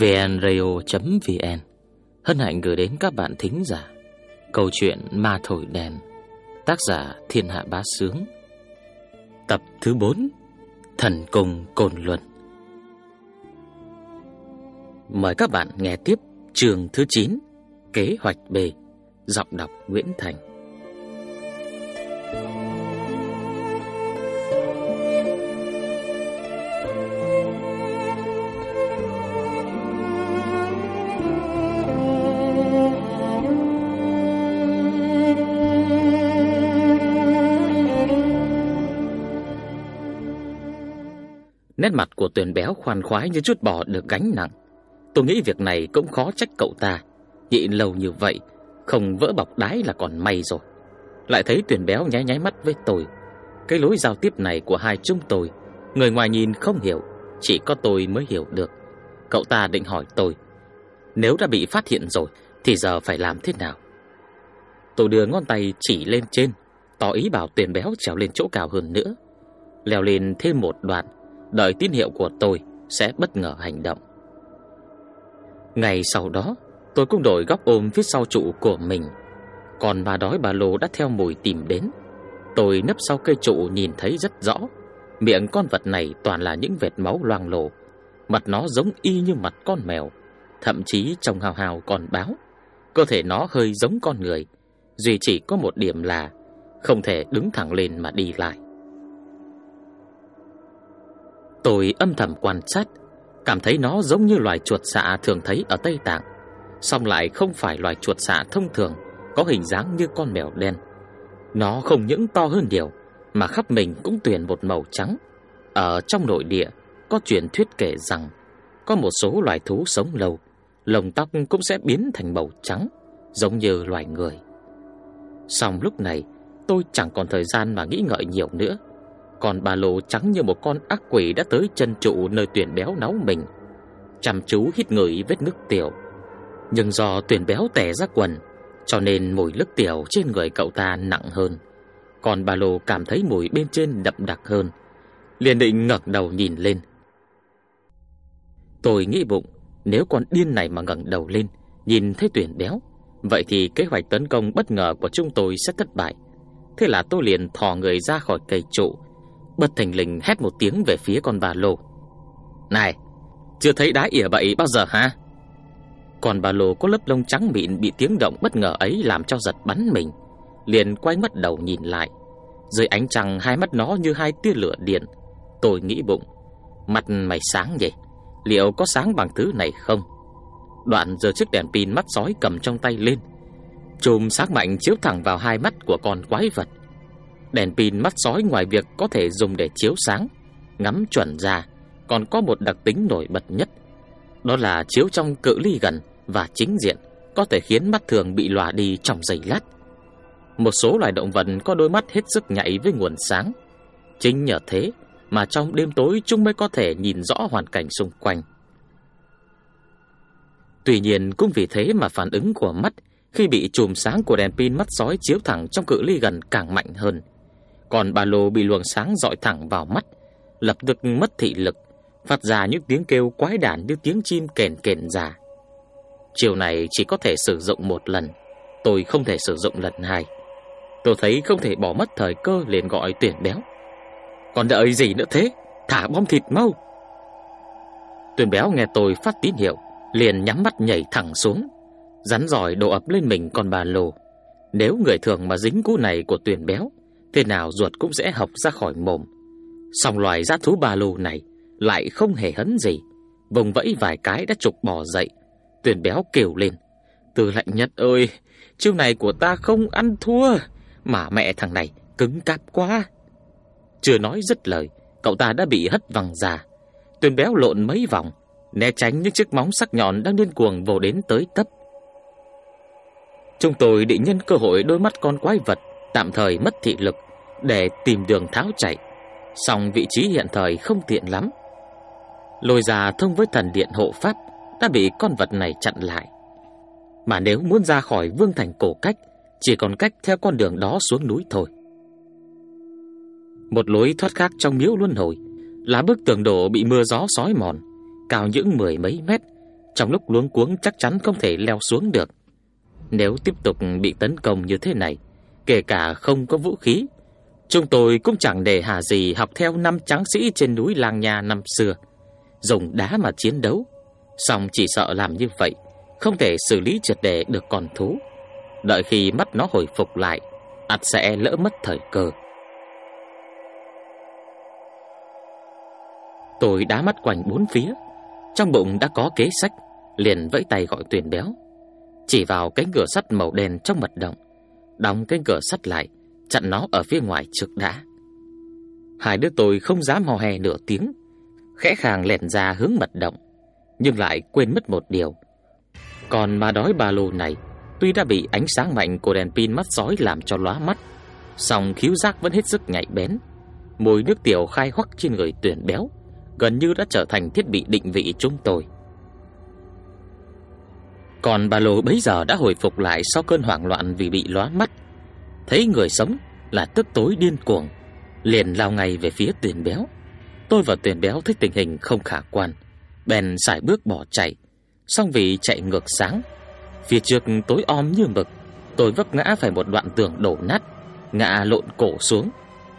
vnradio.vn Hân hạnh gửi đến các bạn thính giả Câu chuyện Ma Thổi Đèn, Tác giả Thiên Hạ Bá Sướng. Tập thứ 4 Thần Cùng Cồn Luân. Mời các bạn nghe tiếp trường thứ 9 Kế hoạch B, Giọng đọc Nguyễn Thành. Nét mặt của tuyển béo khoan khoái như chút bỏ được gánh nặng. Tôi nghĩ việc này cũng khó trách cậu ta. Nhịn lâu như vậy, không vỡ bọc đái là còn may rồi. Lại thấy tuyển béo nháy nháy mắt với tôi. Cái lối giao tiếp này của hai chúng tôi, người ngoài nhìn không hiểu, chỉ có tôi mới hiểu được. Cậu ta định hỏi tôi, nếu đã bị phát hiện rồi, thì giờ phải làm thế nào? Tôi đưa ngón tay chỉ lên trên, tỏ ý bảo tuyển béo trèo lên chỗ cao hơn nữa. Leo lên thêm một đoạn, đợi tín hiệu của tôi sẽ bất ngờ hành động. Ngày sau đó, tôi cũng đổi góc ôm phía sau trụ của mình. Còn bà đói bà lô đã theo mùi tìm đến. Tôi nấp sau cây trụ nhìn thấy rất rõ. Miệng con vật này toàn là những vệt máu loang lổ. Mặt nó giống y như mặt con mèo. Thậm chí trông hào hào còn báo. Cơ thể nó hơi giống con người. Duy chỉ có một điểm là không thể đứng thẳng lên mà đi lại. Tôi âm thầm quan sát, cảm thấy nó giống như loài chuột xạ thường thấy ở Tây Tạng, song lại không phải loài chuột xạ thông thường, có hình dáng như con mèo đen. Nó không những to hơn điều, mà khắp mình cũng tuyền một màu trắng. Ở trong nội địa, có truyền thuyết kể rằng có một số loài thú sống lâu, lông tóc cũng sẽ biến thành màu trắng, giống như loài người. Song lúc này, tôi chẳng còn thời gian mà nghĩ ngợi nhiều nữa. Còn ba lô trắng như một con ác quỷ đã tới chân trụ nơi tuyển béo náu mình. Chăm chú hít ngửi vết nước tiểu. Nhưng do tuyển béo tẻ ra quần, cho nên mùi nước tiểu trên người cậu ta nặng hơn. Còn ba lô cảm thấy mùi bên trên đậm đặc hơn. Liền định ngẩng đầu nhìn lên. Tôi nghĩ bụng, nếu con điên này mà ngẩng đầu lên, nhìn thấy tuyển béo, vậy thì kế hoạch tấn công bất ngờ của chúng tôi sẽ thất bại. Thế là tôi liền thò người ra khỏi cây trụ, bất thành lình hét một tiếng về phía con bà lô. Này, chưa thấy đá ỉa bậy bao giờ hả? Còn bà lô có lớp lông trắng mịn bị tiếng động bất ngờ ấy làm cho giật bắn mình. Liền quay mắt đầu nhìn lại. Dưới ánh trăng hai mắt nó như hai tia lửa điện. Tôi nghĩ bụng, mặt mày sáng vậy, liệu có sáng bằng thứ này không? Đoạn giờ chiếc đèn pin mắt sói cầm trong tay lên. Chùm sáng mạnh chiếu thẳng vào hai mắt của con quái vật. Đèn pin mắt sói ngoài việc có thể dùng để chiếu sáng, ngắm chuẩn ra, còn có một đặc tính nổi bật nhất. Đó là chiếu trong cự ly gần và chính diện, có thể khiến mắt thường bị lòa đi trong giây lát. Một số loài động vật có đôi mắt hết sức nhạy với nguồn sáng. Chính nhờ thế mà trong đêm tối chúng mới có thể nhìn rõ hoàn cảnh xung quanh. Tuy nhiên cũng vì thế mà phản ứng của mắt khi bị chùm sáng của đèn pin mắt sói chiếu thẳng trong cự ly gần càng mạnh hơn. Còn bà lô bị luồng sáng dọi thẳng vào mắt, lập tức mất thị lực, phát ra những tiếng kêu quái đản như tiếng chim kèn kèn già. Chiều này chỉ có thể sử dụng một lần, tôi không thể sử dụng lần hai. Tôi thấy không thể bỏ mất thời cơ liền gọi tuyển béo. Còn đợi gì nữa thế? Thả bom thịt mau! Tuyển béo nghe tôi phát tín hiệu, liền nhắm mắt nhảy thẳng xuống, rắn giỏi đổ ập lên mình con bà lô. Nếu người thường mà dính cú này của tuyển béo, thế nào ruột cũng sẽ học ra khỏi mồm. Song loài dã thú ba lô này lại không hề hấn gì, vùng vẫy vài cái đã trục bò dậy. Tuyển béo kêu lên, từ lạnh nhất ơi, chiêu này của ta không ăn thua, mà mẹ thằng này cứng cáp quá. Chưa nói dứt lời, cậu ta đã bị hất văng ra. Tuyển béo lộn mấy vòng, né tránh những chiếc móng sắc nhọn đang điên cuồng vồ đến tới tấp. Chúng tôi định nhân cơ hội đôi mắt con quái vật tạm thời mất thị lực để tìm đường tháo chạy. Song vị trí hiện thời không tiện lắm. Lôi già thông với thần điện hộ pháp đã bị con vật này chặn lại. Mà nếu muốn ra khỏi vương thành cổ cách, Chỉ còn cách theo con đường đó xuống núi thôi Một lối thoát khác trong miếu luân hồi, Là bức tường đổ bị mưa gió sói mòn, Cao những mười mấy mét Trong lúc luống cuống chắc chắn không thể leo xuống được Nếu tiếp tục bị tấn công như thế này Kể cả không có vũ khí. Chúng tôi cũng chẳng để hà gì học theo năm tráng sĩ trên núi làng nhà năm xưa. Dùng đá mà chiến đấu. Xong chỉ sợ làm như vậy, Không thể xử lý triệt để được con thú. Đợi khi mắt nó hồi phục lại, ắt sẽ lỡ mất thời cơ. Tôi đá mắt quanh bốn phía. Trong bụng đã có kế sách, Liền vẫy tay gọi tuyển béo. Chỉ vào cánh cửa sắt màu đen trong mật động Đóng cánh cửa sắt lại, Chặn nó ở phía ngoài trước đã. Hai đứa tôi không dám hò hè nửa tiếng, Khẽ khàng lẻn ra hướng mật động, Nhưng lại quên mất một điều. Còn ma đói ba lô này, Tuy đã bị ánh sáng mạnh của đèn pin mắt sói làm cho lóa mắt, song khiếu giác vẫn hết sức nhạy bén. Mùi nước tiểu khai hoắc trên người tuyển béo Gần như đã trở thành thiết bị định vị chúng tôi. Còn bà lô bấy giờ đã hồi phục lại Sau cơn hoảng loạn vì bị lóa mắt. Thấy người sống là tức tối điên cuồng, Liền lao ngay về phía tuyển béo. Tôi và tuyển béo thấy tình hình không khả quan, Bèn xài bước bỏ chạy. Xong vì chạy ngược sáng, Phía trước tối om như mực, Tôi vấp ngã phải một đoạn tường đổ nát, Ngã lộn cổ xuống,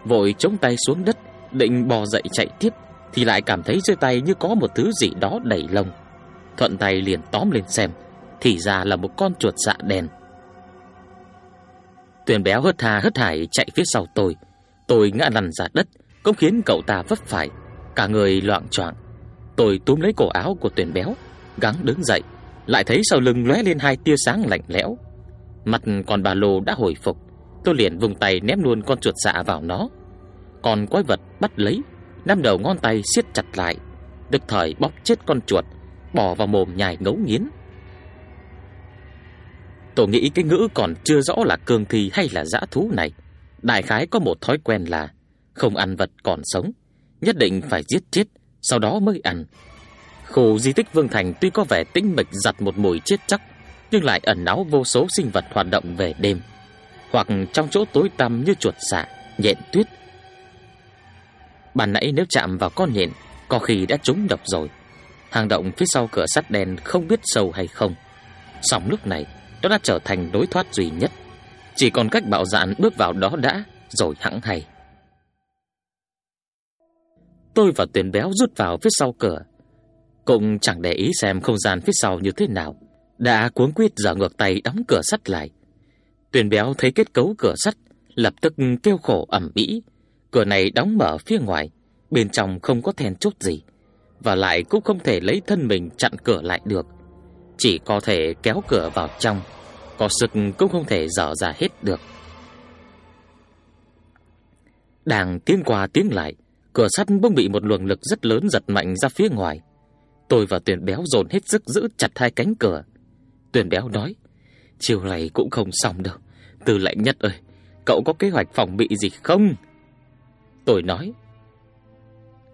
Vội chống tay xuống đất, Định bò dậy chạy tiếp, Thì lại cảm thấy dưới tay như có một thứ gì đó đẩy lông. Thuận tay liền tóm lên xem thì ra là một con chuột dạ đen Tuyền béo hớt hà hớt hải chạy phía sau tôi Tôi ngã lăn ra đất Cũng khiến cậu ta vấp phải Cả người loạn choạng Tôi túm lấy cổ áo của Tuyền béo Gắng đứng dậy lại thấy sau lưng lóe lên hai tia sáng lạnh lẽo. Mặt con bà lô đã hồi phục, tôi liền vùng tay ném luôn con chuột dạ vào nó. Còn quái vật bắt lấy, năm đầu ngón tay siết chặt lại, được thời bóp chết con chuột, bỏ vào mồm nhai ngấu nghiến. Tôi nghĩ cái ngữ còn chưa rõ là cương thi hay là dã thú này. Đại khái có một thói quen là không ăn vật còn sống, nhất định phải giết chết, sau đó mới ăn. Khu di tích Vương Thành tuy có vẻ tĩnh mịch giặt một mùi chết chắc, nhưng lại ẩn náu vô số sinh vật hoạt động về đêm, hoặc trong chỗ tối tăm như chuột xạ, nhện tuyết. Ban nãy nếu chạm vào con nhện, có khi đã trúng độc rồi. Hang động phía sau cửa sắt đen không biết sâu hay không. sóng lúc này, đó đã trở thành đối thoát duy nhất. Chỉ còn cách bạo dạn bước vào đó đã, rồi hẳn hay. Tôi và tuyển béo rút vào phía sau cửa. Cũng chẳng để ý xem không gian phía sau như thế nào. Đã cuống quyết giở ngược tay đóng cửa sắt lại. Tuyền béo thấy kết cấu cửa sắt Lập tức kêu khổ ẩm ĩ. Cửa này đóng mở phía ngoài Bên trong không có then chốt gì. Và lại cũng không thể lấy thân mình chặn cửa lại được. Chỉ có thể kéo cửa vào trong Có sức cũng không thể dở ra hết được Đang tiến qua tiến lại Cửa sắt bỗng bị một luồng lực rất lớn giật mạnh ra phía ngoài Tôi và Tuyền Béo dồn hết sức giữ chặt hai cánh cửa. Tuyền Béo nói, chiều này cũng không xong đâu. Từ lạnh nhất ơi, cậu có kế hoạch phòng bị gì không? Tôi nói,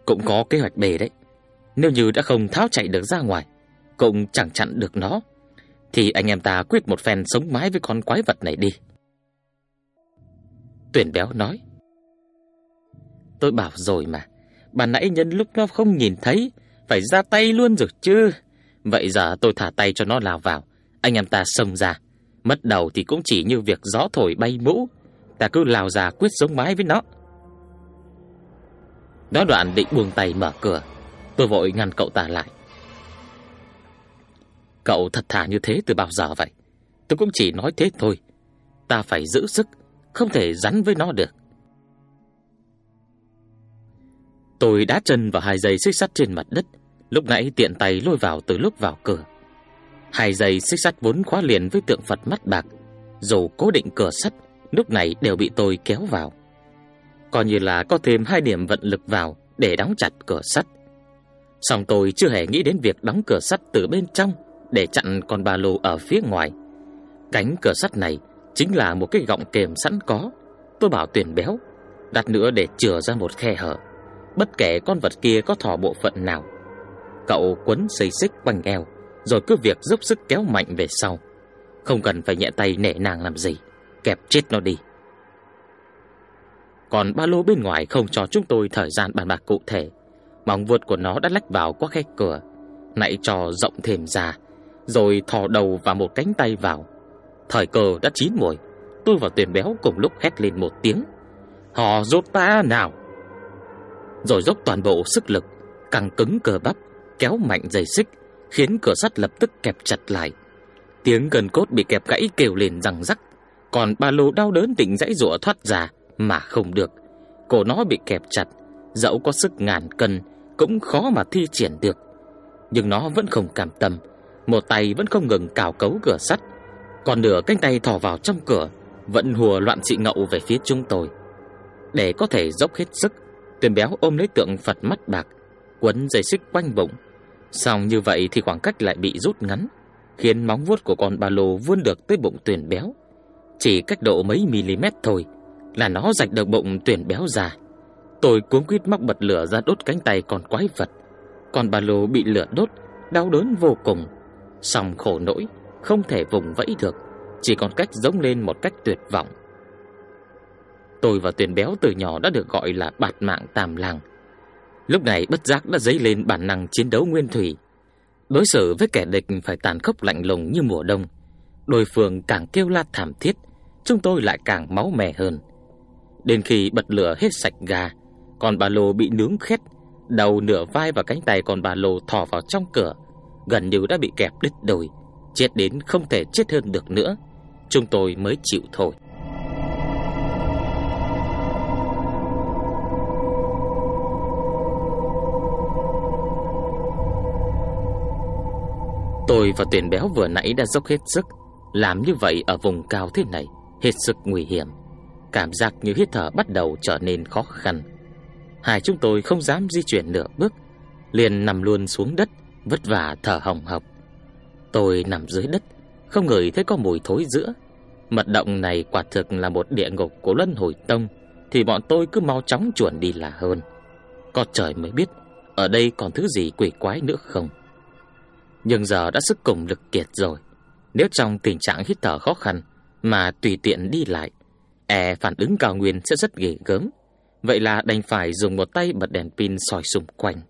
cũng có kế hoạch bề đấy. Nếu như đã không tháo chạy được ra ngoài, cũng chẳng chặn được nó, thì anh em ta quyết một phen sống mái với con quái vật này đi. Tuyển béo nói, tôi bảo rồi mà, bà nãy nhân lúc nó không nhìn thấy, phải ra tay luôn rồi chứ. Vậy giờ tôi thả tay cho nó lao vào, anh em ta xông ra. Mất đầu thì cũng chỉ như việc gió thổi bay mũ, ta cứ lao ra quyết sống mái với nó. đó đoạn định buông tay mở cửa, tôi vội ngăn cậu ta lại. Cậu thật thà như thế từ bao giờ vậy? Tôi cũng chỉ nói thế thôi. Ta phải giữ sức, không thể rắn với nó được. Tôi đá chân vào hai dây xích sắt trên mặt đất, lúc nãy tiện tay lôi vào từ lúc vào cửa. Hai dây xích sắt vốn khóa liền với tượng Phật mắt bạc, dù cố định cửa sắt, lúc này đều bị tôi kéo vào. Coi như là có thêm hai điểm vận lực vào để đóng chặt cửa sắt. Song tôi chưa hề nghĩ đến việc đóng cửa sắt từ bên trong để chặn con ba lô ở phía ngoài. Cánh cửa sắt này chính là một cái gọng kềm sẵn có. Tôi bảo tuyển béo, đặt nữa để chừa ra một khe hở bất kể con vật kia có thò bộ phận nào. Cậu quấn dây xích quanh eo, rồi cứ việc dốc sức kéo mạnh về sau. Không cần phải nhẹ tay nể nàng làm gì, kẹp chết nó đi. Còn ba lô bên ngoài không cho chúng tôi thời gian bàn bạc cụ thể. Móng vuốt của nó đã lách vào qua khe cửa, nãy trò rộng thêm ra, rồi thò đầu và một cánh tay vào. Thời cơ đã chín muồi, tôi và Tuyền Béo cùng lúc hét lên một tiếng. Họ giúp ta nào! Rồi dốc toàn bộ sức lực, căng cứng cờ bắp, kéo mạnh dây xích, khiến cửa sắt lập tức kẹp chặt lại. Tiếng gần cốt bị kẹp gãy kêu lên răng rắc, còn ba lô đau đớn định dãy rủa thoát ra mà không được. Cổ nó bị kẹp chặt, dẫu có sức ngàn cân cũng khó mà thi triển được. Nhưng nó vẫn không cảm tâm, một tay vẫn không ngừng cào cấu cửa sắt, còn nửa cánh tay thò vào trong cửa, vẫn hùa loạn chị ngậu về phía chúng tôi. Để có thể dốc hết sức, Tuyền béo ôm lấy tượng Phật mắt bạc, quấn dây xích quanh bụng. Xong như vậy thì khoảng cách lại bị rút ngắn, khiến móng vuốt của con ba lô vươn được tới bụng Tuyền béo. Chỉ cách độ mấy mm thôi là nó rạch được bụng Tuyền béo ra. Tôi cuống quýt móc bật lửa ra đốt cánh tay con quái vật. Con ba lô bị lửa đốt, đau đớn vô cùng. Xong khổ nỗi, không thể vùng vẫy được, chỉ còn cách giống lên một cách tuyệt vọng. Tôi và Tuyền Béo từ nhỏ đã được gọi là bạt mạng tam làng. Lúc này bất giác đã dấy lên bản năng chiến đấu nguyên thủy. Đối xử với kẻ địch phải tàn khốc lạnh lùng như mùa đông. Đối phương càng kêu la thảm thiết, chúng tôi lại càng máu mè hơn. Đến khi bật lửa hết sạch gà, còn ba lô bị nướng khét, đầu nửa vai và cánh tay còn ba lô thò vào trong cửa, gần như đã bị kẹp đứt đôi, chết đến không thể chết hơn được nữa. Chúng tôi mới chịu thôi. Tôi và tuyển béo vừa nãy đã dốc hết sức Làm như vậy ở vùng cao thế này Hết sức nguy hiểm Cảm giác như hít thở bắt đầu trở nên khó khăn Hai chúng tôi không dám di chuyển nửa bước Liền nằm luôn xuống đất Vất vả thở hồng hộc Tôi nằm dưới đất Không ngửi thấy có mùi thối giữa Mật động này quả thực là một địa ngục của luân hồi tông Thì bọn tôi cứ mau chóng chuẩn đi là hơn Có trời mới biết Ở đây còn thứ gì quỷ quái nữa không nhưng giờ đã sức cùng lực kiệt rồi. Nếu trong tình trạng hít thở khó khăn mà tùy tiện đi lại, e phản ứng cao nguyên sẽ rất ghê gớm. Vậy là đành phải dùng một tay bật đèn pin soi xung quanh.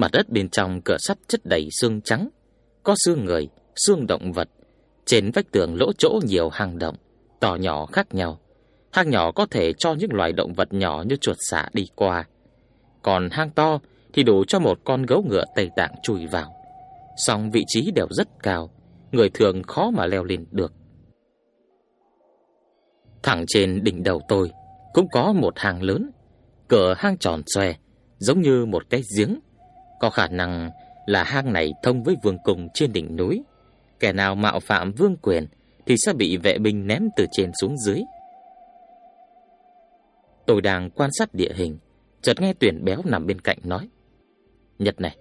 Mặt đất bên trong cửa sắt chất đầy xương trắng, có xương người, xương động vật. Trên vách tường lỗ chỗ nhiều hang động, to nhỏ khác nhau. Hang nhỏ có thể cho những loài động vật nhỏ như chuột xả đi qua. Còn hang to thì đủ cho một con gấu ngựa Tây Tạng chui vào song vị trí đều rất cao, người thường khó mà leo lên được. Thẳng trên đỉnh đầu tôi cũng có một hang lớn, cửa hang tròn xoè, giống như một cái giếng. Có khả năng là hang này thông với vương cung trên đỉnh núi. Kẻ nào mạo phạm vương quyền thì sẽ bị vệ binh ném từ trên xuống dưới. Tôi đang quan sát địa hình, chợt nghe tuyển béo nằm bên cạnh nói. Nhật này,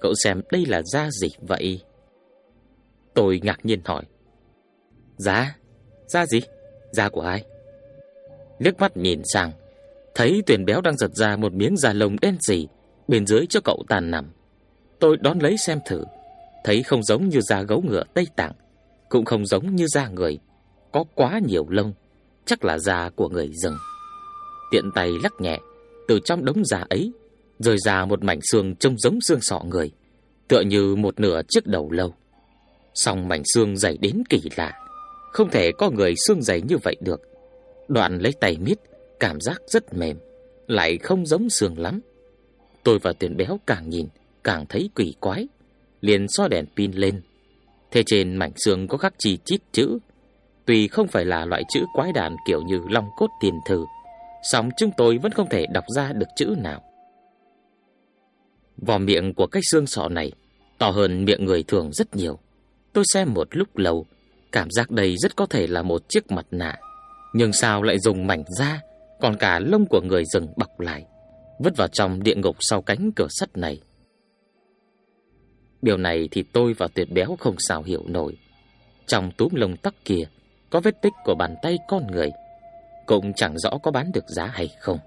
Cậu xem đây là da gì vậy? Tôi ngạc nhiên hỏi. Da? Da gì? Da của ai? Liếc mắt nhìn sang, thấy tuyển béo đang giật ra một miếng da lông đen gì bên dưới cho cậu tàn nằm. Tôi đón lấy xem thử, thấy không giống như da gấu ngựa Tây Tạng, cũng không giống như da người, có quá nhiều lông, chắc là da của người rừng. Tiện tay lắc nhẹ, từ trong đống da ấy rời ra một mảnh xương trông giống xương sọ người, tựa như một nửa chiếc đầu lâu. Song mảnh xương dày đến kỳ lạ, không thể có người xương dày như vậy được. Đoạn lấy tay miết, cảm giác rất mềm, lại không giống xương lắm. Tôi và Tuyền Béo càng nhìn, càng thấy quỷ quái, liền so đèn pin lên. Thế trên mảnh xương có khắc chi chít chữ, tuy không phải là loại chữ quái đản kiểu như long cốt tiền thử, song chúng tôi vẫn không thể đọc ra được chữ nào. Vỏ miệng của cái xương sọ này to hơn miệng người thường rất nhiều. Tôi xem một lúc lâu, cảm giác đây rất có thể là một chiếc mặt nạ. Nhưng sao lại dùng mảnh da, còn cả lông của người rừng bọc lại, vứt vào trong địa ngục sau cánh cửa sắt này. Điều này thì tôi và tuyệt béo không sao hiểu nổi. Trong túm lông tóc kia, có vết tích của bàn tay con người, cũng chẳng rõ có bán được giá hay không.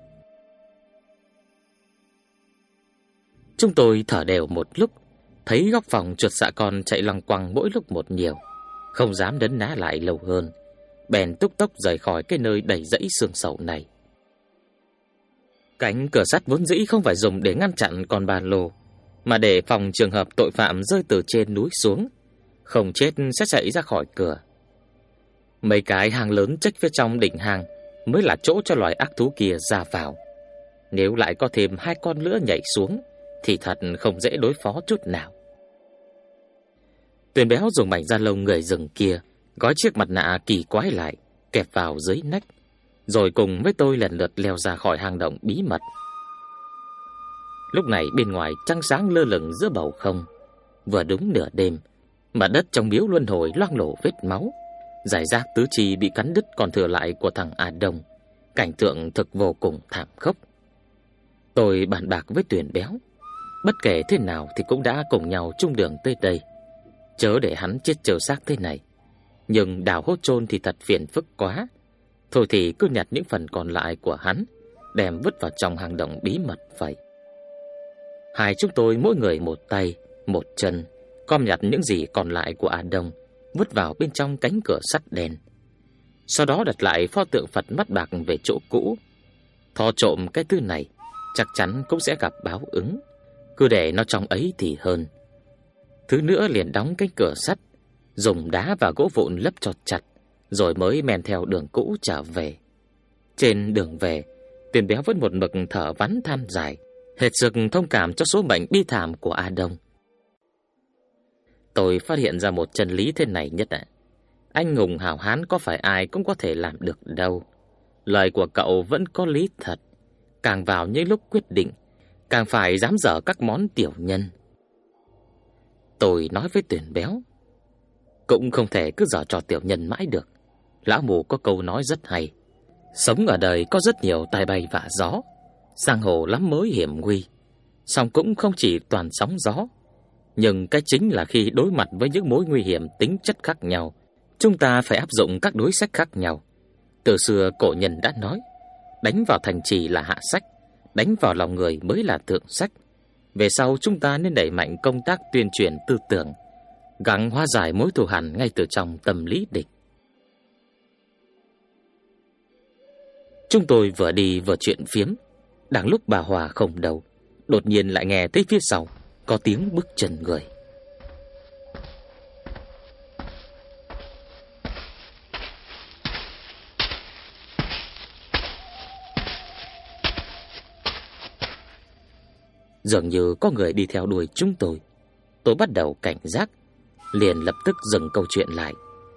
Chúng tôi thở đều một lúc, thấy góc phòng chuột xạ con chạy lăng quăng mỗi lúc một nhiều, không dám đấn ná lại lâu hơn. bèn túc tốc rời khỏi cái nơi đầy rẫy xương sầu này. Cánh cửa sắt vốn dĩ không phải dùng để ngăn chặn con bàn lồ mà để phòng trường hợp tội phạm rơi từ trên núi xuống, không chết sẽ chạy ra khỏi cửa. Mấy cái hang lớn trách phía trong đỉnh hang mới là chỗ cho loài ác thú kia ra vào. Nếu lại có thêm hai con lửa nhảy xuống thì thật không dễ đối phó chút nào. Tuyền béo dùng mảnh da lông người rừng kia gói chiếc mặt nạ kỳ quái lại, kẹp vào dưới nách, rồi cùng với tôi lần lượt leo ra khỏi hang động bí mật. Lúc này bên ngoài trăng sáng lơ lửng giữa bầu không, vừa đúng nửa đêm, mà đất trong miếu luân hồi loang lổ vết máu, giải rác tứ chi bị cắn đứt còn thừa lại của thằng A Đông, cảnh tượng thực vô cùng thảm khốc. Tôi bàn bạc với Tuyền béo, bất kể thế nào thì cũng đã cùng nhau chung đường tới đây, chớ để hắn chết chờ xác thế này. Nhưng đào hốt chôn thì thật phiền phức quá. Thôi thì cứ nhặt những phần còn lại của hắn, đem vứt vào trong hang động bí mật vậy. Hai chúng tôi mỗi người một tay, một chân, com nhặt những gì còn lại của A Đông, vứt vào bên trong cánh cửa sắt đèn. Sau đó đặt lại pho tượng Phật mắt bạc về chỗ cũ. Thò trộm cái thứ này, chắc chắn cũng sẽ gặp báo ứng. Cứ để nó trong ấy thì hơn. Thứ nữa liền đóng cánh cửa sắt, dùng đá và gỗ vụn lấp cho chặt, rồi mới men theo đường cũ trở về. Trên đường về, Tuyền béo vẫn một mực thở vắn than dài, hệt sức thông cảm cho số mệnh bi thảm của A Đông. Tôi phát hiện ra một chân lý thế này nhất ạ. Anh hùng hảo hán có phải ai cũng có thể làm được đâu. Lời của cậu vẫn có lý thật. Càng vào những lúc quyết định, càng phải dám dở các món tiểu nhân. Tôi nói với tuyển béo, cũng không thể cứ dở trò tiểu nhân mãi được. Lão mù có câu nói rất hay. Sống ở đời có rất nhiều tai bay vạ gió, giang hồ lắm mới hiểm nguy. Song cũng không chỉ toàn sóng gió, nhưng cái chính là khi đối mặt với những mối nguy hiểm tính chất khác nhau, chúng ta phải áp dụng các đối sách khác nhau. Từ xưa cổ nhân đã nói, đánh vào thành trì là hạ sách, đánh vào lòng người mới là thượng sách. Về sau chúng ta nên đẩy mạnh công tác tuyên truyền tư tưởng, gắng hóa giải mối thù hằn ngay từ trong tâm lý địch. Chúng tôi vừa đi vừa chuyện phiếm, đang lúc bà Hòa không đầu, đột nhiên lại nghe thấy phía sau có tiếng bước chân người. Dường như có người đi theo đuổi chúng tôi. Tôi bắt đầu cảnh giác, liền lập tức dừng câu chuyện lại,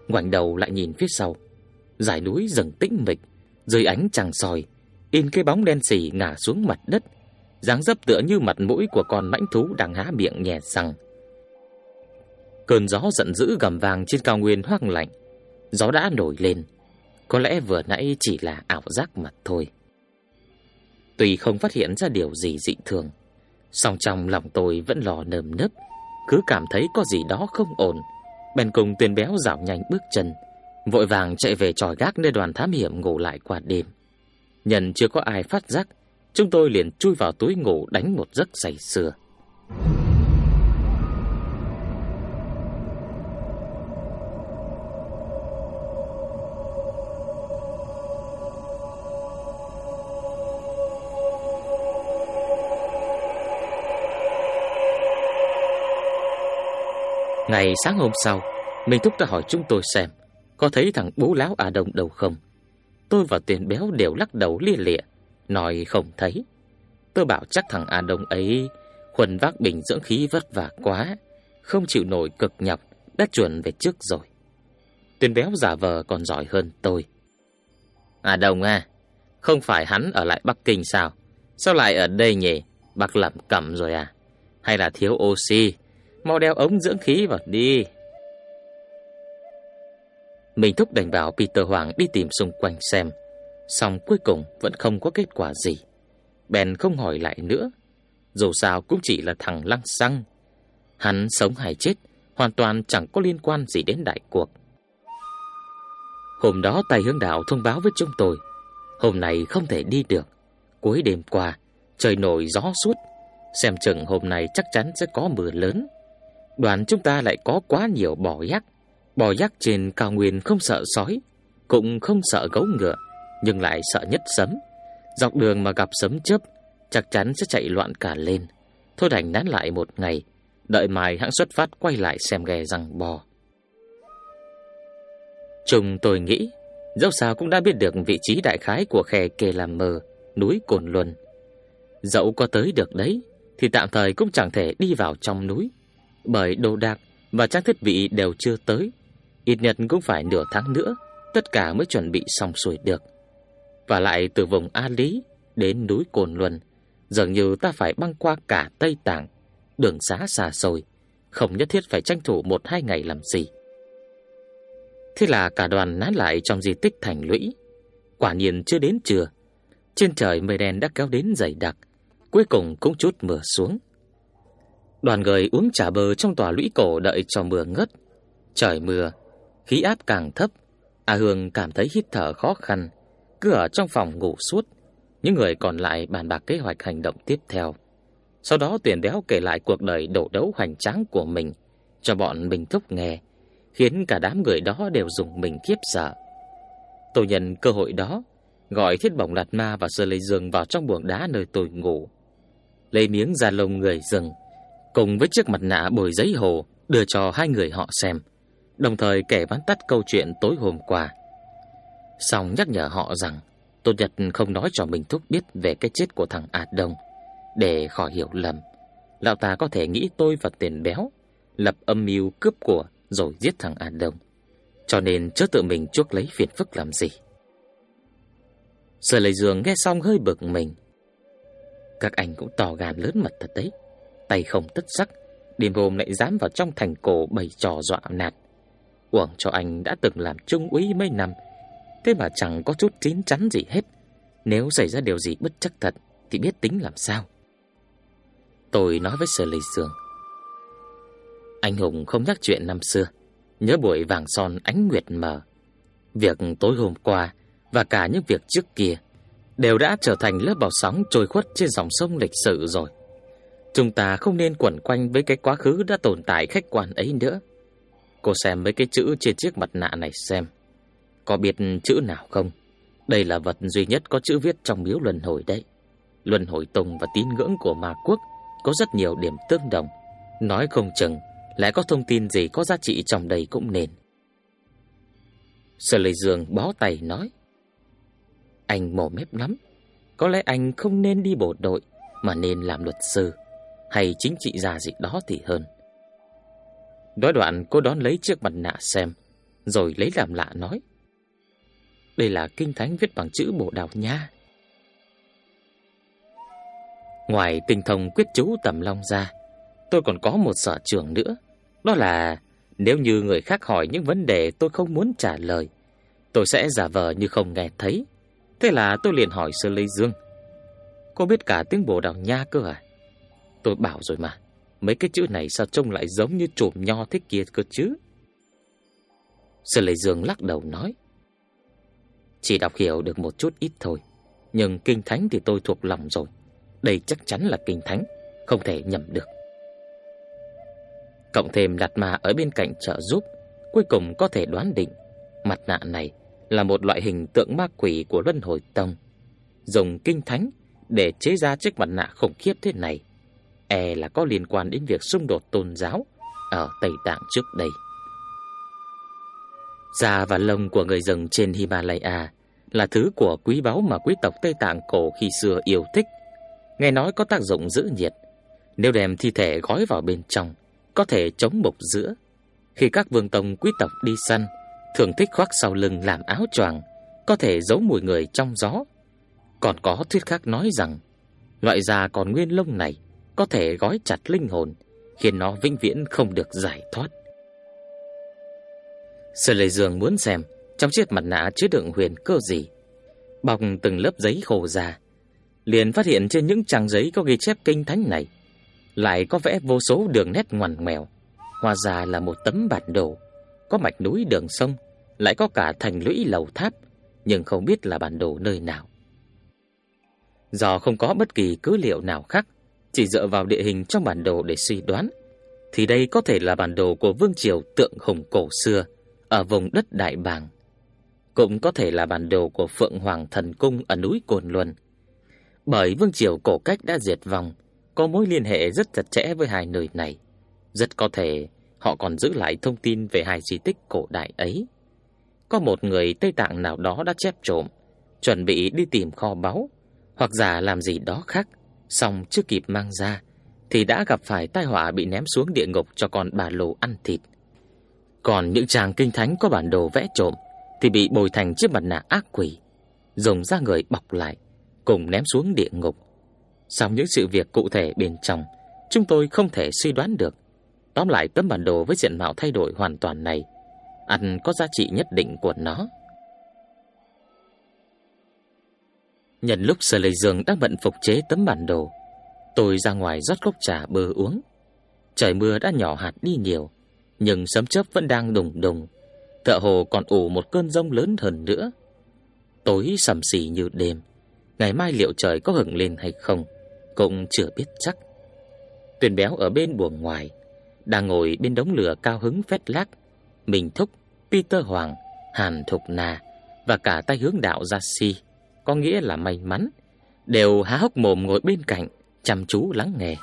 ngoảnh đầu lại nhìn phía sau. Dải núi dần tĩnh mịch, dưới ánh trăng soi, in cái bóng đen xì ngả xuống mặt đất, dáng dấp tựa như mặt mũi của con mãnh thú đang há miệng nhè răng. Cơn gió giận dữ gầm vang trên cao nguyên hoang lạnh, gió đã nổi lên, có lẽ vừa nãy chỉ là ảo giác mà thôi. Tuy không phát hiện ra điều gì dị thường, song trong lòng tôi vẫn lò nơm nớp, cứ cảm thấy có gì đó không ổn, bèn cùng Tuyền béo dạo nhanh bước chân, vội vàng chạy về tròi gác nơi đoàn thám hiểm ngủ lại qua đêm. Nhận chưa có ai phát giác, chúng tôi liền chui vào túi ngủ đánh một giấc say sưa. Ngày sáng hôm sau, Minh Thúc đã hỏi chúng tôi xem có thấy thằng bố láo à đông đâu không. Tôi và tiền béo đều lắc đầu lia lịa, nói không thấy. Tôi bảo chắc thằng à Đông ấy khuẩn vác bình dưỡng khí vất vả quá, không chịu nổi cực nhọc, đã chuẩn về trước rồi. tiền béo giả vờ còn giỏi hơn tôi. À Đông à, không phải hắn ở lại Bắc Kinh sao? Sao lại ở đây nhỉ? Bác lẩm cẩm rồi à? Hay là thiếu oxy? Mau đeo ống dưỡng khí vào đi. Mình thúc đành bảo Peter Hoàng đi tìm xung quanh xem, xong cuối cùng vẫn không có kết quả gì. Bèn không hỏi lại nữa, dù sao cũng chỉ là thằng lăng xăng. Hắn sống hay chết, hoàn toàn chẳng có liên quan gì đến đại cuộc. Hôm đó Tài Hướng Đạo thông báo với chúng tôi, hôm nay không thể đi được. Cuối đêm qua, trời nổi gió suốt, xem chừng hôm nay chắc chắn sẽ có mưa lớn. Đoàn chúng ta lại có quá nhiều bò giác Bò giác trên cao nguyên không sợ sói, cũng không sợ gấu ngựa, nhưng lại sợ nhất sấm. Dọc đường mà gặp sấm chớp, chắc chắn sẽ chạy loạn cả lên. Thôi đành nán lại một ngày, đợi mai hãng xuất phát quay lại xem ghe rằng bò. Trùng tôi nghĩ, dẫu sao cũng đã biết được vị trí đại khái của khe kề làm mờ, núi Cồn Luân. Dẫu có tới được đấy, thì tạm thời cũng chẳng thể đi vào trong núi, bởi đồ đạc và trang thiết bị đều chưa tới. Ít nhất cũng phải nửa tháng nữa, tất cả mới chuẩn bị xong xuôi được. Và lại từ vùng A Lý đến núi Cồn Luân, dường như ta phải băng qua cả Tây Tạng, đường xá xa xôi, không nhất thiết phải tranh thủ một hai ngày làm gì. Thế là cả đoàn nán lại trong di tích thành lũy. Quả nhiên chưa đến trưa, trên trời mây đen đã kéo đến dày đặc, cuối cùng cũng chút mưa xuống. Đoàn người uống trà bơ trong tòa lũy cổ đợi cho mưa ngớt. Trời mưa, khí áp càng thấp, A Hương cảm thấy hít thở khó khăn, cứ ở trong phòng ngủ suốt. Những người còn lại bàn bạc kế hoạch hành động tiếp theo. Sau đó tuyển béo kể lại cuộc đời đổ đấu hoành tráng của mình cho bọn mình thúc nghe, khiến cả đám người đó đều dùng mình khiếp sợ. Tôi nhận cơ hội đó, gọi thiết bổng lạt ma và sơ lê dương vào trong buồng đá nơi tôi ngủ. Lấy miếng da lông người rừng, cùng với chiếc mặt nạ bồi giấy hồ đưa cho hai người họ xem, đồng thời kể vắn tắt câu chuyện tối hôm qua. Xong nhắc nhở họ rằng Tô Nhật không nói cho mình thúc biết về cái chết của thằng Ả Đông để khỏi hiểu lầm. Lão ta có thể nghĩ tôi và tiền béo lập âm mưu cướp của rồi giết thằng An Đông. Cho nên chớ tự mình chuốc lấy phiền phức làm gì. Sở Lệ Dương nghe xong hơi bực mình. Các anh cũng tò gan lớn mật thật đấy. Tay không tất sắc, đêm hôm lại dám vào trong thành cổ bày trò dọa nạt. Uổng cho anh đã từng làm trung úy mấy năm, thế mà chẳng có chút chín chắn gì hết. Nếu xảy ra điều gì bất chắc thật thì biết tính làm sao. Tôi nói với Sở Lệ Dương. Anh Hùng không nhắc chuyện năm xưa, nhớ buổi vàng son ánh nguyệt mờ. Việc tối hôm qua và cả những việc trước kia đều đã trở thành lớp bào sóng trôi khuất trên dòng sông lịch sử rồi. Chúng ta không nên quẩn quanh với cái quá khứ đã tồn tại khách quan ấy nữa. Cô xem mấy cái chữ trên chiếc mặt nạ này xem. Có biết chữ nào không? Đây là vật duy nhất có chữ viết trong miếu luân hồi đấy. Luân hồi tông và tín ngưỡng của ma quốc có rất nhiều điểm tương đồng. Nói không chừng lại có thông tin gì có giá trị trong đây cũng nên. Sở Lệ Dương bó tay nói. Anh mồ mép lắm. Có lẽ anh không nên đi bộ đội mà nên làm luật sư hay chính trị gia gì đó thì hơn. Nói đoạn cô đón lấy chiếc mặt nạ xem, rồi lấy làm lạ nói. Đây là kinh thánh viết bằng chữ bộ đào nha. Ngoài tinh thông quyết chú tầm long ra, tôi còn có một sở trường nữa. Đó là nếu như người khác hỏi những vấn đề tôi không muốn trả lời, tôi sẽ giả vờ như không nghe thấy. Thế là tôi liền hỏi Sơ Lê Dương. Cô biết cả tiếng bồ đào nha cơ à? Tôi bảo rồi mà, mấy cái chữ này sao trông lại giống như chùm nho thế kia cơ chứ? Sơ Lệ Dương lắc đầu nói. Chỉ đọc hiểu được một chút ít thôi, nhưng kinh thánh thì tôi thuộc lòng rồi. Đây chắc chắn là kinh thánh, không thể nhầm được. Cộng thêm lạt mà ở bên cạnh trợ giúp, cuối cùng có thể đoán định mặt nạ này là một loại hình tượng ma quỷ của Luân Hồi Tông. Dùng kinh thánh để chế ra chiếc mặt nạ khủng khiếp thế này, e là có liên quan đến việc xung đột tôn giáo ở Tây Tạng trước đây. Da và lông của người rừng trên Himalaya là thứ của quý báu mà quý tộc Tây Tạng cổ khi xưa yêu thích. Nghe nói có tác dụng giữ nhiệt. Nếu đem thi thể gói vào bên trong, có thể chống mục giữa. Khi các vương tông quý tộc đi săn, thường thích khoác sau lưng làm áo choàng, có thể giấu mùi người trong gió. Còn có thuyết khác nói rằng, loại da còn nguyên lông này có thể gói chặt linh hồn, khiến nó vĩnh viễn không được giải thoát. Sở Lệ Dương muốn xem trong chiếc mặt nạ chứa đựng huyền cơ gì. Bọc từng lớp giấy khổ ra, liền phát hiện trên những trang giấy có ghi chép kinh thánh này lại có vẽ vô số đường nét ngoằn ngoèo, hóa ra là một tấm bản đồ, có mạch núi đường sông, lại có cả thành lũy lầu tháp, nhưng không biết là bản đồ nơi nào. Do không có bất kỳ cứ liệu nào khác, chỉ dựa vào địa hình trong bản đồ để suy đoán, thì đây có thể là bản đồ của vương triều tượng hùng cổ xưa ở vùng đất Đại Bàng. cũng có thể là bản đồ của Phượng Hoàng Thần Cung ở núi Cồn Luân. Bởi vương triều cổ cách đã diệt vong, có mối liên hệ rất chặt chẽ với hai nơi này. Rất có thể họ còn giữ lại thông tin về hai di tích cổ đại ấy. Có một người Tây Tạng nào đó đã chép trộm, chuẩn bị đi tìm kho báu, hoặc giả làm gì đó khác, xong chưa kịp mang ra, thì đã gặp phải tai họa bị ném xuống địa ngục cho con bà lồ ăn thịt. Còn những chàng kinh thánh có bản đồ vẽ trộm thì bị bồi thành chiếc mặt nạ ác quỷ, dùng da người bọc lại, cùng ném xuống địa ngục. Xong những sự việc cụ thể bên trong, chúng tôi không thể suy đoán được. Tóm lại tấm bản đồ với diện mạo thay đổi hoàn toàn này, ăn có giá trị nhất định của nó. Nhân lúc Sở Lệ Dương đang bận phục chế tấm bản đồ, tôi ra ngoài rót cốc trà bơ uống. Trời mưa đã nhỏ hạt đi nhiều, nhưng sấm chớp vẫn đang đùng đùng, tựa hồ còn ủ một cơn rông lớn hơn nữa. Tối sầm sì như đêm, ngày mai liệu trời có hửng lên hay không cũng chưa biết chắc. Tuyền béo ở bên buồng ngoài, đang ngồi bên đống lửa cao hứng phét lác, mình thúc, Peter Hoàng, Hàn Thục Na và cả tay hướng đạo Gia Si, có nghĩa là may mắn, đều há hốc mồm ngồi bên cạnh, chăm chú lắng nghe.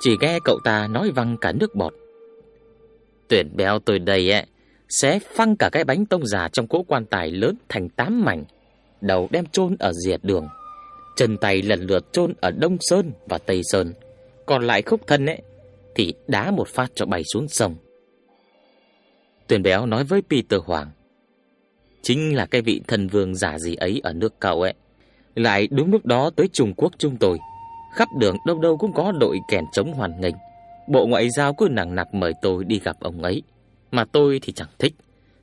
Chỉ nghe cậu ta nói văng cả nước bọt. Tuyển béo tôi đây ấy, sẽ phăng cả cái bánh tông già trong cỗ quan tài lớn thành tám mảnh, đầu đem chôn ở rìa đường, chân tay lần lượt chôn ở Đông Sơn và Tây Sơn, còn lại khúc thân ấy thì đá một phát cho bay xuống sông. Tuyển béo nói với Peter Hoàng, chính là cái vị thần vương giả gì ấy ở nước cậu ấy, lại đúng lúc đó tới Trung Quốc chúng tôi, khắp đường đâu đâu cũng có đội kèn chống hoàn nghênh. Bộ Ngoại giao cứ nặng nặc mời tôi đi gặp ông ấy, mà tôi thì chẳng thích,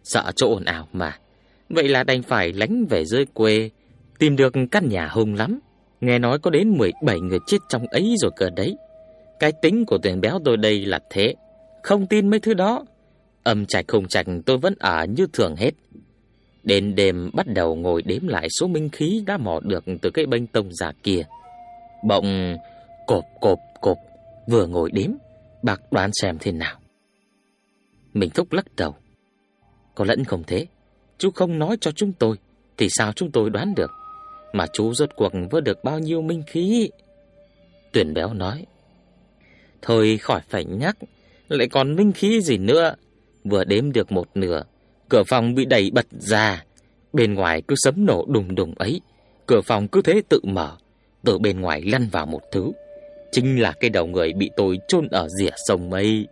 sợ chỗ ồn ào mà. Vậy là đành phải lánh về dưới quê, tìm được căn nhà hung lắm. Nghe nói có đến 17 người chết trong ấy rồi cơ đấy. Cái tính của tuyển béo tôi đây là thế, không tin mấy thứ đó. Âm trạch không trạch tôi vẫn ở như thường hết. Đến đêm bắt đầu ngồi đếm lại số minh khí đã mò được từ cái bênh tông giả kia. Bỗng cộp cộp cộp, vừa ngồi đếm, bạc đoán xem thế nào. Mình thúc lắc đầu. Có lẫn không thế, chú không nói cho chúng tôi, thì sao chúng tôi đoán được? Mà chú rốt cuộc vơ được bao nhiêu minh khí? Tuyển béo nói. Thôi khỏi phải nhắc, lại còn minh khí gì nữa. Vừa đếm được một nửa, cửa phòng bị đẩy bật ra. Bên ngoài cứ sấm nổ đùng đùng ấy, cửa phòng cứ thế tự mở, từ bên ngoài lăn vào một thứ. Chính là cái đầu người bị tôi chôn ở rìa sông mây.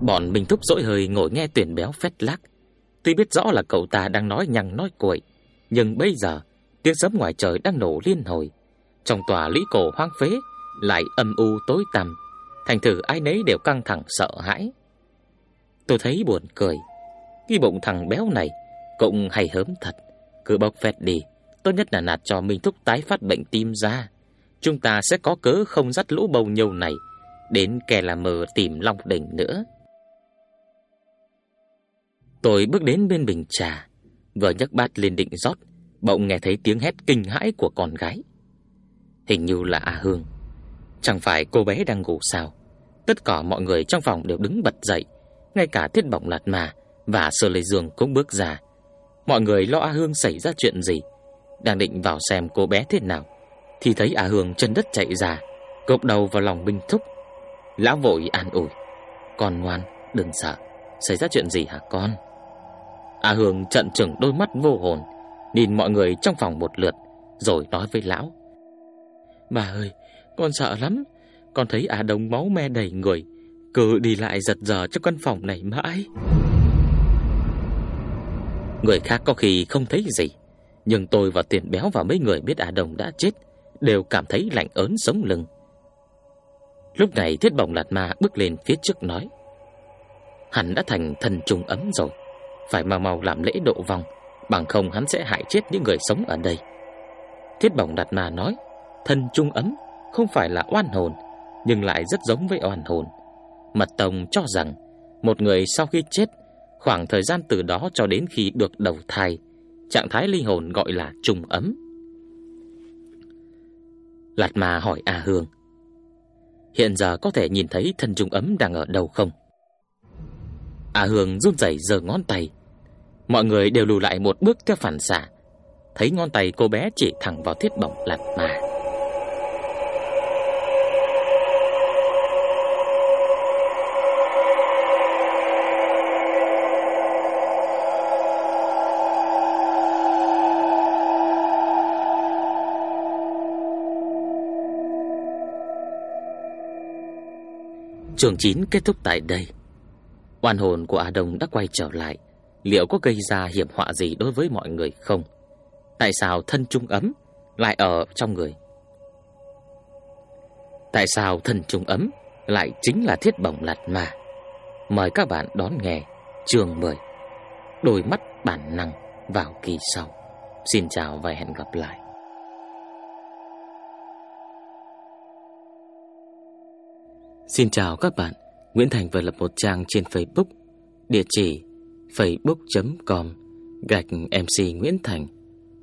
Bọn mình thúc dỗi hơi ngồi nghe tuyển béo phét lác. Tuy biết rõ là cậu ta đang nói nhằng nói cuội, nhưng bây giờ tiếng sấm ngoài trời đang nổ liên hồi. Trong tòa lý cổ hoang phế lại âm u tối tăm, thành thử ai nấy đều căng thẳng sợ hãi. Tôi thấy buồn cười, cái bụng thằng béo này cũng hay hớm thật, cứ bộc phẹt đi, tốt nhất là nạt cho Minh Thúc tái phát bệnh tim ra. Chúng ta sẽ có cớ không dắt lũ bầu nhâu này đến kẻ là mờ tìm Long Đỉnh nữa. Tôi bước đến bên bình trà, vừa nhấc bát lên định rót, bỗng nghe thấy tiếng hét kinh hãi của con gái. Hình như là A Hương. Chẳng phải cô bé đang ngủ sao? Tất cả mọi người trong phòng đều đứng bật dậy, ngay cả Thiết Bổng Lạt Mà và Sơ Lê Dương cũng bước ra. Mọi người lo A Hương xảy ra chuyện gì, đang định vào xem cô bé thế nào, thì thấy A Hương chân đất chạy ra, gục đầu vào lòng Minh Thúc. Lão vội an ủi, "Con ngoan, đừng sợ, xảy ra chuyện gì hả con?" A Hương trận trừng đôi mắt vô hồn, nhìn mọi người trong phòng một lượt, rồi nói với lão: "Bà ơi, con sợ lắm, con thấy ả đồng máu me đầy người, cứ đi lại giật giờ cho căn phòng này mãi." Người khác có khi không thấy gì, nhưng tôi và Tiền Béo và mấy người biết à đồng đã chết đều cảm thấy lạnh ớn sống lưng. Lúc này Thiết Bổng Lạt Ma bước lên phía trước nói: "Hắn đã thành thần trùng ấm rồi." phải mau mau làm lễ độ vong, bằng không hắn sẽ hại chết những người sống ở đây. Thiết Bổng Đạt Ma nói, thần trung ấm không phải là oan hồn, nhưng lại rất giống với oan hồn. Mật Tông cho rằng, một người sau khi chết, khoảng thời gian từ đó cho đến khi được đầu thai, trạng thái linh hồn gọi là trùng ấm. Lạt Ma hỏi A Hương, hiện giờ có thể nhìn thấy thân trùng ấm đang ở đâu không? A Hương run rẩy giơ ngón tay. Mọi người đều lùi lại một bước theo phản xạ. Thấy ngón tay cô bé chỉ thẳng vào thiết bổng lạt mà. Trường 9 kết thúc tại đây. Oan hồn của A Đông đã quay trở lại. Liệu có gây ra hiểm họa gì đối với mọi người không? Tại sao thân trung ấm lại ở trong người? Tại sao thân trung ấm lại chính là thiết bổng lật mà? Mời các bạn đón nghe chương 10 Đôi mắt bản năng vào kỳ sau. Xin chào và hẹn gặp lại. Xin chào các bạn, Nguyễn Thành vừa lập một trang trên Facebook, địa chỉ facebook.com gạch MC Nguyễn Thành.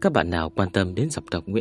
Các bạn nào quan tâm đến dòng đọc Nguyễn